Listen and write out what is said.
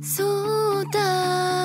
そうだ。